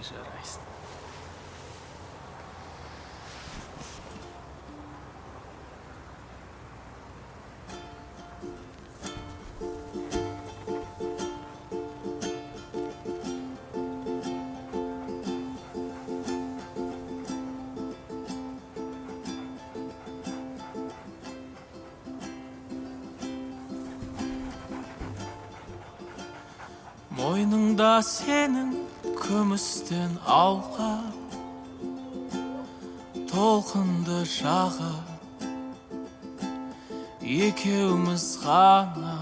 Tisch erreichst. Мойныңда сенің күмістен алқа толқынды жағы. Екеуміз ғана.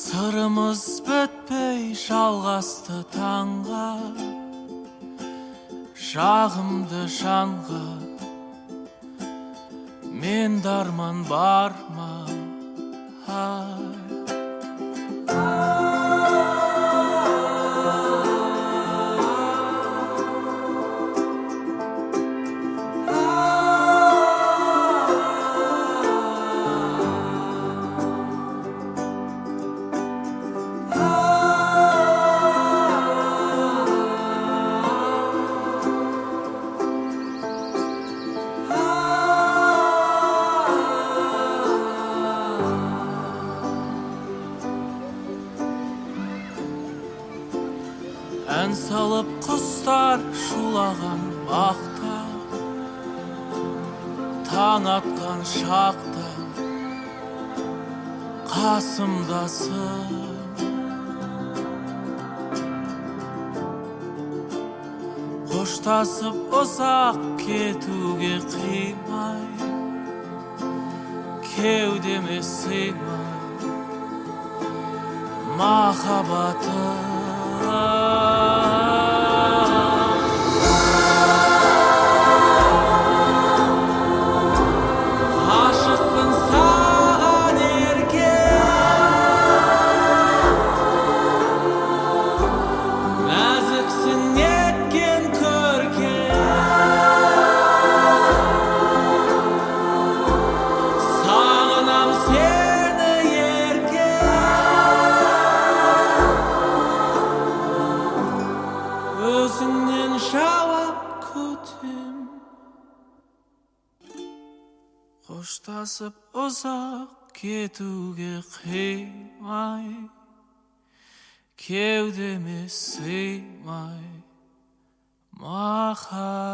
Сырымыз бітпей жалғасты таңға. Жағымды жанға. Мен дарман бар heart. Ән салып құстар шулаған бақта таң атқан шақта қасымдасың қоштасып ұзақ кетуге қимай кеудеме сыймай махаббатым. Қоштасып ұзақ кетуге қимай кеудеме сыймай махаббатым